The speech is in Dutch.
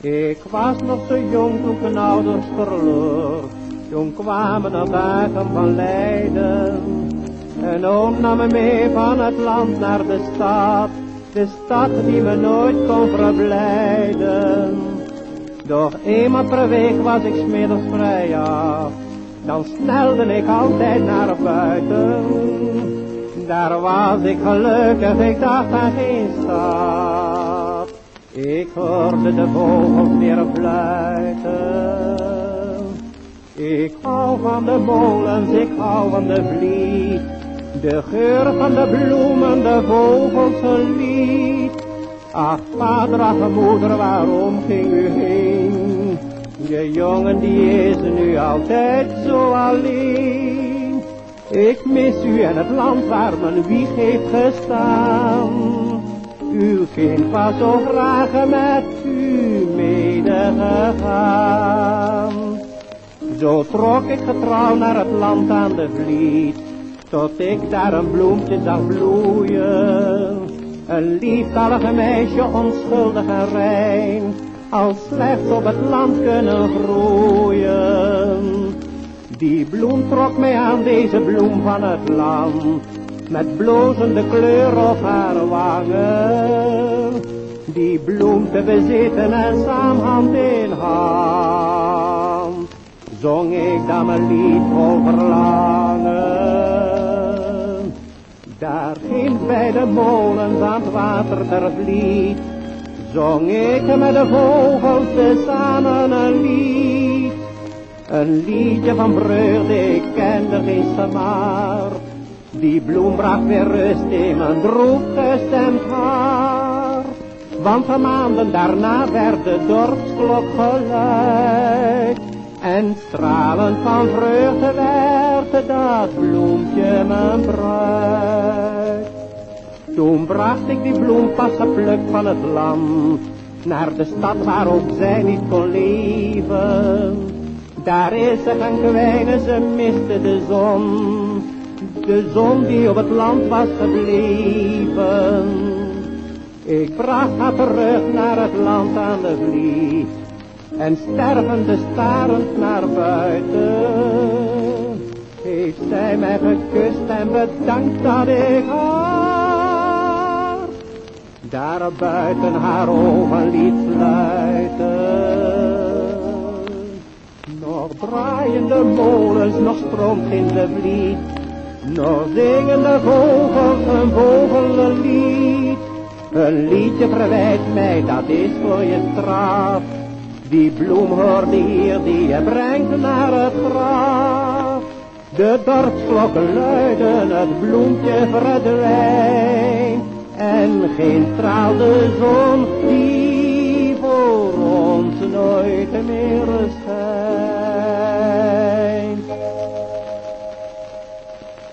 Ik was nog zo jong toen mijn ouders verloor. Toen kwamen er dagen van lijden. En oom nam me mee van het land naar de stad. De stad die me nooit kon verblijden. Doch eenmaal per week was ik smiddags vrij af. Dan snelde ik altijd naar buiten. Daar was ik gelukkig, ik dacht aan geen stad. Ik hoorde de vogels weer fluiten. Ik hou van de molens, ik hou van de vliet. De geur van de bloemen, de vogels lied. Ach, vader, ach, moeder, waarom ging u heen? Je jongen die is nu altijd zo alleen. Ik mis u en het land waar mijn wieg heeft gestaan. Uw kind was zo graag met u medegegaan. Zo trok ik getrouw naar het land aan de vliet, tot ik daar een bloempje zag bloeien. Een lieftallige meisje, onschuldig en rein, al slechts op het land kunnen groeien. Die bloem trok mij aan, deze bloem van het land, met blozende kleur op haar wangen. Die bloem te bezitten en samen hand in hand, zong ik dan mijn lied vol verlangen. Daar ging bij de molens aan het water der vliet, zong ik met de vogels samen een lied. Een liedje van vreugde, ik kende geen samaar. Die bloem bracht weer rust in mijn droef gestemd haar. Want van maanden daarna werd de dorpsklok geluid. En stralend van vreugde werd dat bloempje mijn bruid. Toen bracht ik die bloem pas geplukt van het land, naar de stad waar ook zij niet kon leven. Daar is ze gaan kwijnen, ze miste de zon, de zon die op het land was gebleven. Ik bracht haar terug naar het land aan de vliet, en stervende starend naar buiten, heeft zij mij gekust en bedankt dat ik haar daar buiten haar ogen liet sluiten. Nog draaien de molens, nog stroomt in de vliet, nog zingen de vogels een vogelenlied. Een liedje verwijt mij, dat is voor je straf. Die bloem hoorde hier, die je brengt naar het graf. De dorpsklokken luiden, het bloempje verdwijnt. En geen straal de zon die voor ons nooit meer schijnt.